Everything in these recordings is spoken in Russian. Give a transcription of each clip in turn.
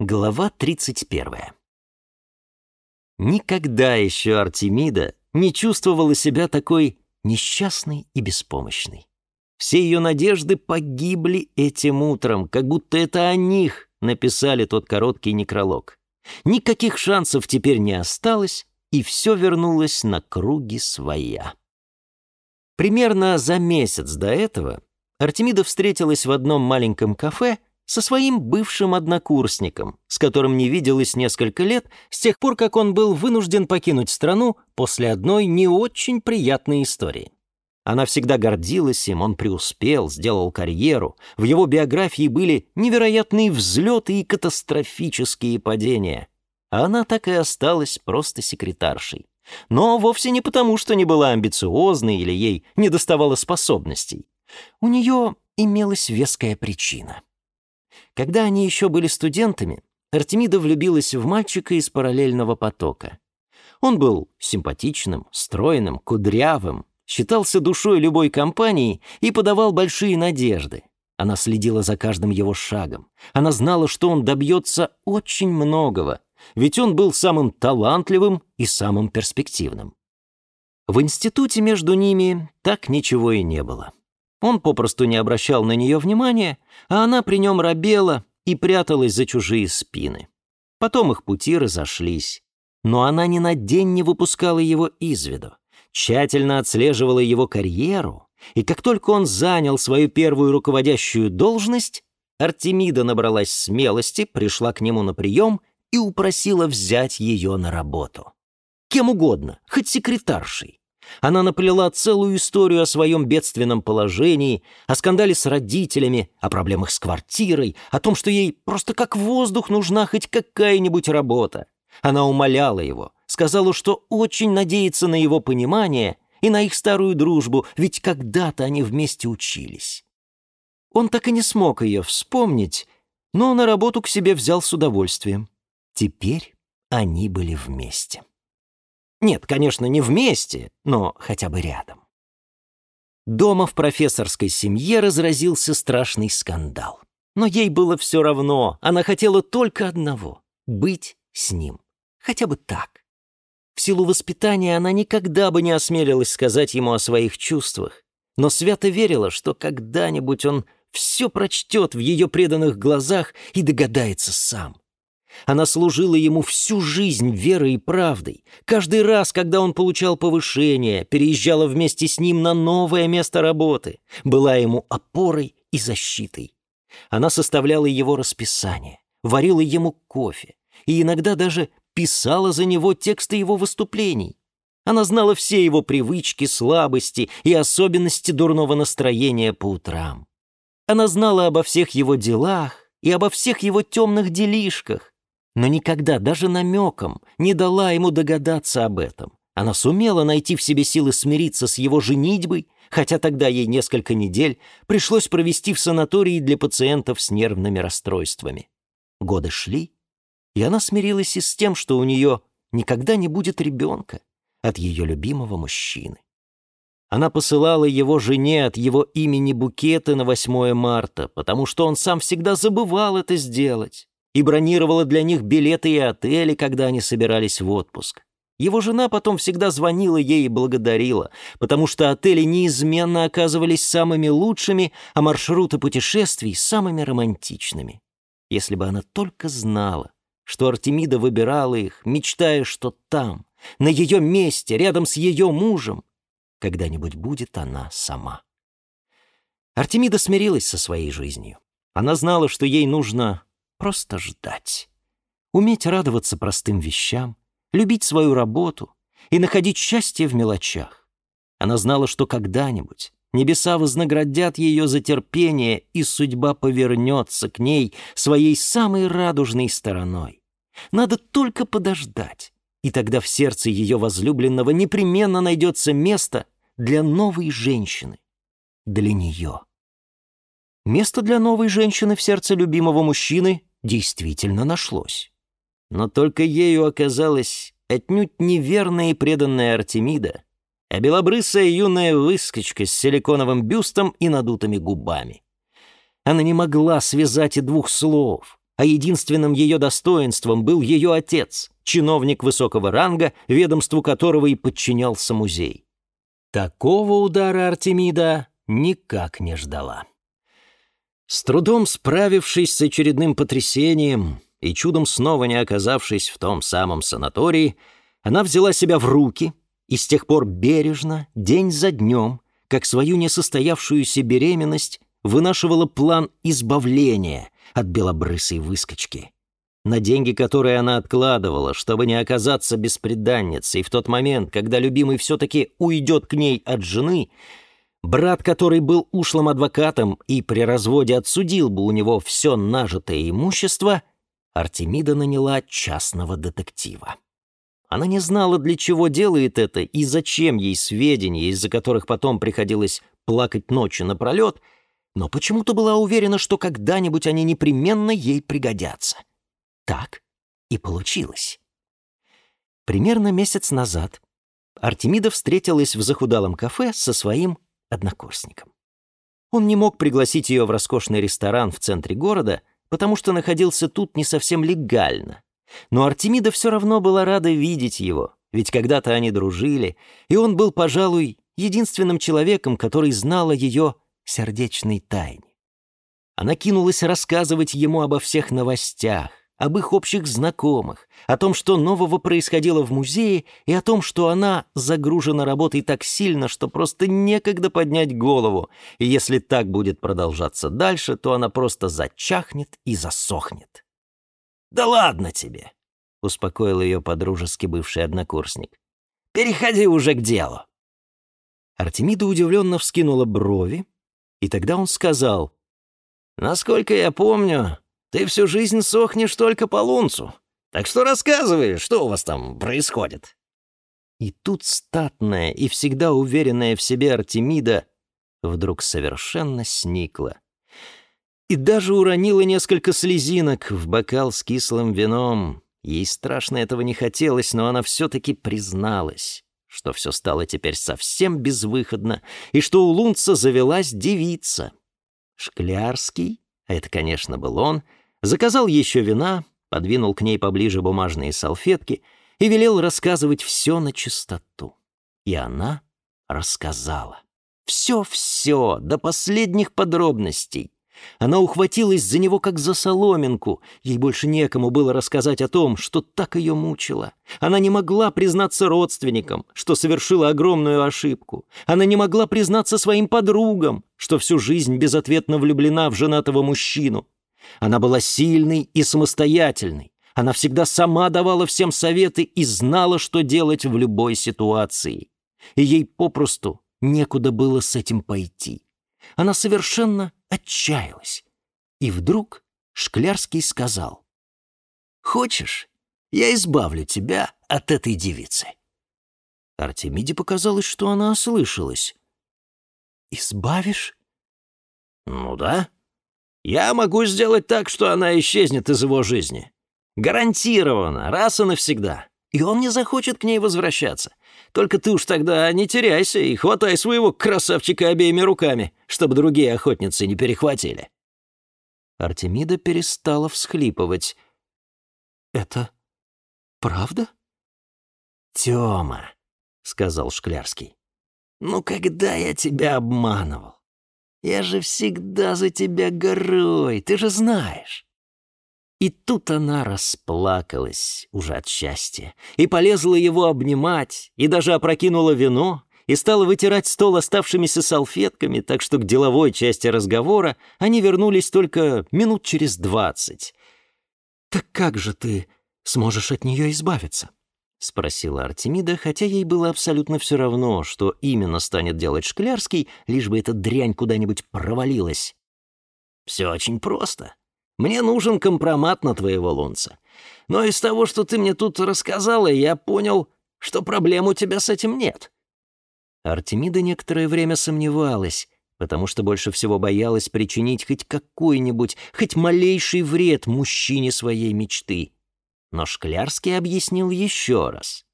Глава 31. Никогда еще Артемида не чувствовала себя такой несчастной и беспомощной. Все ее надежды погибли этим утром, как будто это о них написали тот короткий некролог. Никаких шансов теперь не осталось, и все вернулось на круги своя. Примерно за месяц до этого Артемида встретилась в одном маленьком кафе — со своим бывшим однокурсником, с которым не виделось несколько лет, с тех пор, как он был вынужден покинуть страну после одной не очень приятной истории. Она всегда гордилась им, он преуспел, сделал карьеру. В его биографии были невероятные взлеты и катастрофические падения. А она так и осталась просто секретаршей. Но вовсе не потому, что не была амбициозной или ей недоставало способностей. У нее имелась веская причина — когда они еще были студентами, Артемида влюбилась в мальчика из параллельного потока. Он был симпатичным, стройным, кудрявым, считался душой любой компании и подавал большие надежды. Она следила за каждым его шагом. Она знала, что он добьется очень многого, ведь он был самым талантливым и самым перспективным. В институте между ними так ничего и не было. Он попросту не обращал на нее внимания, а она при нем робела и пряталась за чужие спины. Потом их пути разошлись. Но она ни на день не выпускала его из виду, тщательно отслеживала его карьеру, и как только он занял свою первую руководящую должность, Артемида набралась смелости, пришла к нему на прием и упросила взять ее на работу. Кем угодно, хоть секретаршей. Она наплела целую историю о своем бедственном положении, о скандале с родителями, о проблемах с квартирой, о том, что ей просто как воздух нужна хоть какая-нибудь работа. Она умоляла его, сказала, что очень надеется на его понимание и на их старую дружбу, ведь когда-то они вместе учились. Он так и не смог ее вспомнить, но на работу к себе взял с удовольствием. Теперь они были вместе. Нет, конечно, не вместе, но хотя бы рядом. Дома в профессорской семье разразился страшный скандал. Но ей было все равно, она хотела только одного — быть с ним. Хотя бы так. В силу воспитания она никогда бы не осмелилась сказать ему о своих чувствах, но свято верила, что когда-нибудь он все прочтет в ее преданных глазах и догадается сам. Она служила ему всю жизнь верой и правдой. Каждый раз, когда он получал повышение, переезжала вместе с ним на новое место работы, была ему опорой и защитой. Она составляла его расписание, варила ему кофе и иногда даже писала за него тексты его выступлений. Она знала все его привычки, слабости и особенности дурного настроения по утрам. Она знала обо всех его делах и обо всех его темных делишках, но никогда, даже намеком, не дала ему догадаться об этом. Она сумела найти в себе силы смириться с его женитьбой, хотя тогда ей несколько недель пришлось провести в санатории для пациентов с нервными расстройствами. Годы шли, и она смирилась и с тем, что у нее никогда не будет ребенка от ее любимого мужчины. Она посылала его жене от его имени букеты на 8 марта, потому что он сам всегда забывал это сделать и бронировала для них билеты и отели, когда они собирались в отпуск. Его жена потом всегда звонила ей и благодарила, потому что отели неизменно оказывались самыми лучшими, а маршруты путешествий — самыми романтичными. Если бы она только знала, что Артемида выбирала их, мечтая, что там, на ее месте, рядом с ее мужем, когда-нибудь будет она сама. Артемида смирилась со своей жизнью. Она знала, что ей нужно просто ждать. Уметь радоваться простым вещам, любить свою работу и находить счастье в мелочах. Она знала, что когда-нибудь небеса вознаградят ее за терпение, и судьба повернется к ней своей самой радужной стороной. Надо только подождать, и тогда в сердце ее возлюбленного непременно найдется место для новой женщины, для нее. Место для новой женщины в сердце любимого мужчины действительно нашлось. Но только ею оказалась отнюдь неверная и преданная Артемида, а белобрысая юная выскочка с силиконовым бюстом и надутыми губами. Она не могла связать и двух слов, а единственным ее достоинством был ее отец, чиновник высокого ранга, ведомству которого и подчинялся музей. Такого удара Артемида никак не ждала. С трудом справившись с очередным потрясением и чудом снова не оказавшись в том самом санатории, она взяла себя в руки и с тех пор бережно, день за днем, как свою несостоявшуюся беременность, вынашивала план избавления от белобрысой выскочки. На деньги, которые она откладывала, чтобы не оказаться бесприданницей в тот момент, когда любимый все-таки уйдет к ней от жены — Брат, который был ушлым адвокатом и при разводе отсудил бы у него все нажитое имущество, Артемида наняла частного детектива. Она не знала, для чего делает это и зачем ей сведения, из-за которых потом приходилось плакать ночью напролет, но почему-то была уверена, что когда-нибудь они непременно ей пригодятся. Так и получилось. Примерно месяц назад Артемида встретилась в захудалом кафе со своим однокурсником. Он не мог пригласить ее в роскошный ресторан в центре города, потому что находился тут не совсем легально. Но Артемида все равно была рада видеть его, ведь когда-то они дружили, и он был, пожалуй, единственным человеком, который знал о ее сердечной тайне. Она кинулась рассказывать ему обо всех новостях, об их общих знакомых, о том, что нового происходило в музее, и о том, что она загружена работой так сильно, что просто некогда поднять голову, и если так будет продолжаться дальше, то она просто зачахнет и засохнет. «Да ладно тебе!» — успокоил ее подружески бывший однокурсник. «Переходи уже к делу!» Артемида удивленно вскинула брови, и тогда он сказал, «Насколько я помню, ты всю жизнь сохнешь только по лунцу. Так что рассказывай, что у вас там происходит?» И тут статная и всегда уверенная в себе Артемида вдруг совершенно сникла. И даже уронила несколько слезинок в бокал с кислым вином. Ей страшно этого не хотелось, но она все-таки призналась, что все стало теперь совсем безвыходно, и что у Лунца завелась девица. Шклярский, а это, конечно, был он, — заказал еще вина, подвинул к ней поближе бумажные салфетки и велел рассказывать все на чистоту. И она рассказала. Все-все, до последних подробностей. Она ухватилась за него, как за соломинку. Ей больше некому было рассказать о том, что так ее мучило. Она не могла признаться родственникам, что совершила огромную ошибку. Она не могла признаться своим подругам, что всю жизнь безответно влюблена в женатого мужчину. Она была сильной и самостоятельной. Она всегда сама давала всем советы и знала, что делать в любой ситуации. И ей попросту некуда было с этим пойти. Она совершенно отчаялась. И вдруг Шклярский сказал. «Хочешь, я избавлю тебя от этой девицы?» Артемиде показалось, что она ослышалась. «Избавишь?» «Ну да», я могу сделать так, что она исчезнет из его жизни. Гарантированно, раз и навсегда. И он не захочет к ней возвращаться. Только ты уж тогда не теряйся и хватай своего красавчика обеими руками, чтобы другие охотницы не перехватили». Артемида перестала всхлипывать. «Это правда?» «Тёма», — сказал Шклярский, — «ну когда я тебя обманывал? Я же всегда за тебя горой, ты же знаешь. И тут она расплакалась уже от счастья и полезла его обнимать, и даже опрокинула вино, и стала вытирать стол оставшимися салфетками, так что к деловой части разговора они вернулись только минут через двадцать. «Так как же ты сможешь от нее избавиться?» — спросила Артемида, хотя ей было абсолютно все равно, что именно станет делать Шклярский, лишь бы эта дрянь куда-нибудь провалилась. «Все очень просто. Мне нужен компромат на твоего лунца. Но из того, что ты мне тут рассказала, я понял, что проблем у тебя с этим нет». Артемида некоторое время сомневалась, потому что больше всего боялась причинить хоть какой-нибудь, хоть малейший вред мужчине своей мечты — но Шклярский объяснил еще раз.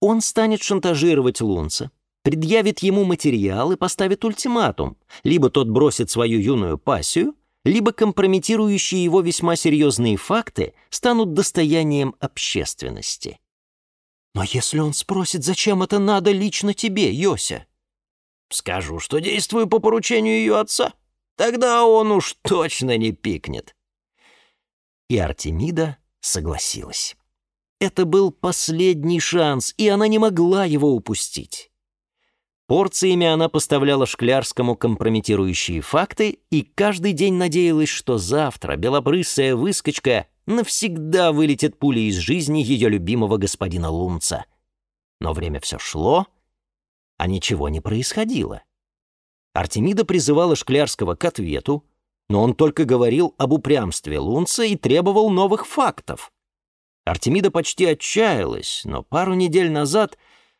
Он станет шантажировать Лунца, предъявит ему материал и поставит ультиматум. Либо тот бросит свою юную пассию, либо компрометирующие его весьма серьезные факты станут достоянием общественности. «Но если он спросит, зачем это надо лично тебе, Йося?» «Скажу, что действую по поручению ее отца. Тогда он уж точно не пикнет». И Артемида согласилась. Это был последний шанс, и она не могла его упустить. Порциями она поставляла Шклярскому компрометирующие факты и каждый день надеялась, что завтра белобрысая выскочка навсегда вылетит пулей из жизни ее любимого господина Лунца. Но время все шло, а ничего не происходило. Артемида призывала Шклярского к ответу, но он только говорил об упрямстве Лунца и требовал новых фактов. Артемида почти отчаялась, но пару недель назад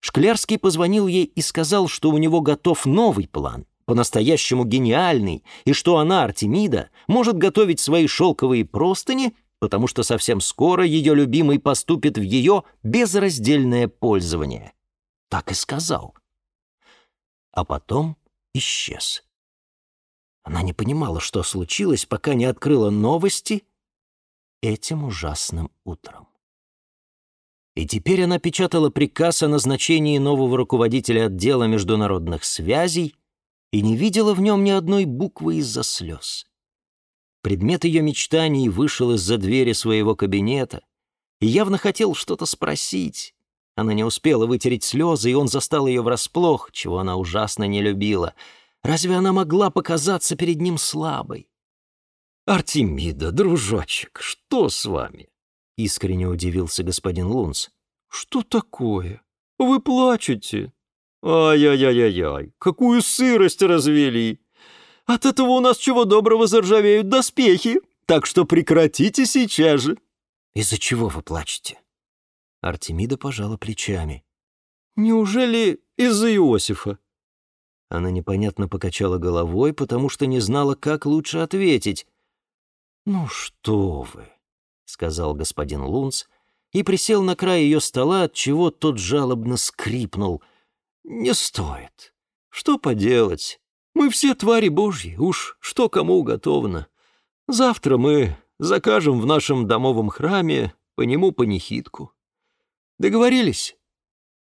Шклярский позвонил ей и сказал, что у него готов новый план, по-настоящему гениальный, и что она, Артемида, может готовить свои шелковые простыни, потому что совсем скоро ее любимый поступит в ее безраздельное пользование. Так и сказал. А потом исчез. Она не понимала, что случилось, пока не открыла новости этим ужасным утром. И теперь она печатала приказ о назначении нового руководителя отдела международных связей и не видела в нем ни одной буквы из-за слез. Предмет ее мечтаний вышел из-за двери своего кабинета и явно хотел что-то спросить. Она не успела вытереть слезы, и он застал ее врасплох, чего она ужасно не любила — Разве она могла показаться перед ним слабой? «Артемида, дружочек, что с вами?» — искренне удивился господин Лунц. «Что такое? Вы плачете?» «Ай-яй-яй-яй, какую сырость развели! От этого у нас чего доброго заржавеют доспехи, так что прекратите сейчас же!» «Из-за чего вы плачете?» Артемида пожала плечами. «Неужели из-за Иосифа? Она непонятно покачала головой, потому что не знала, как лучше ответить. «Ну что вы!» — сказал господин Лунц и присел на край ее стола, от чего тот жалобно скрипнул. «Не стоит. Что поделать? Мы все твари божьи, уж что кому уготовано. Завтра мы закажем в нашем домовом храме по нему панихидку. Договорились?»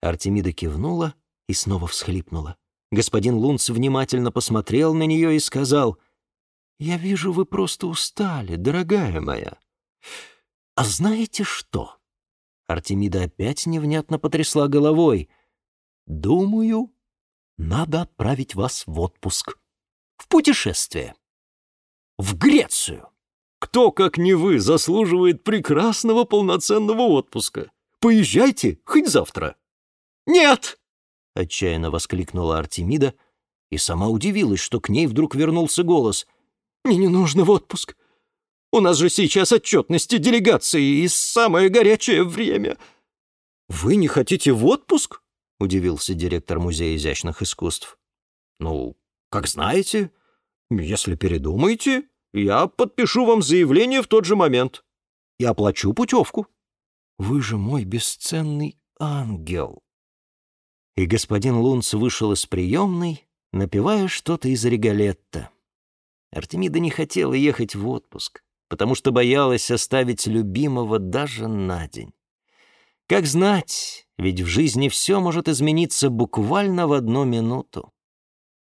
Артемида кивнула и снова всхлипнула. Господин Лунц внимательно посмотрел на нее и сказал, «Я вижу, вы просто устали, дорогая моя. А знаете что?» Артемида опять невнятно потрясла головой. «Думаю, надо отправить вас в отпуск. В путешествие. В Грецию. Кто, как не вы, заслуживает прекрасного полноценного отпуска? Поезжайте хоть завтра». «Нет!» — отчаянно воскликнула Артемида и сама удивилась, что к ней вдруг вернулся голос. «Мне не нужно в отпуск. У нас же сейчас отчетности делегации и самое горячее время». «Вы не хотите в отпуск?» — удивился директор Музея изящных искусств. «Ну, как знаете. Если передумаете, я подпишу вам заявление в тот же момент. Я оплачу путевку». «Вы же мой бесценный ангел!» И господин Лунц вышел из приемной, напевая что-то из Регалетта. Артемида не хотела ехать в отпуск, потому что боялась оставить любимого даже на день. Как знать, ведь в жизни все может измениться буквально в одну минуту.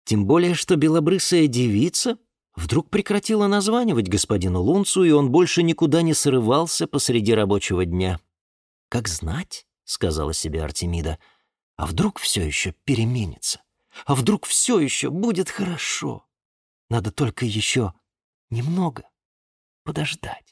Тем более, что белобрысая девица вдруг прекратила названивать господину Лунцу, и он больше никуда не срывался посреди рабочего дня. «Как знать», — сказала себе Артемида, — а вдруг все еще переменится? А вдруг все еще будет хорошо? Надо только еще немного подождать.